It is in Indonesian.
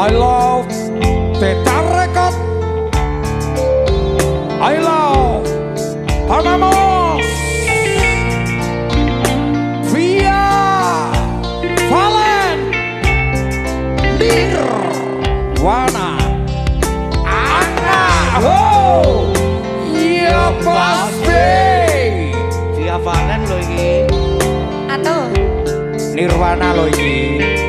I love Tetar Record I love Panamos Via Valen. Nirwana. Angga Oh Iya pasti Via Valen loh ini. Atau? Nirwana loh ini.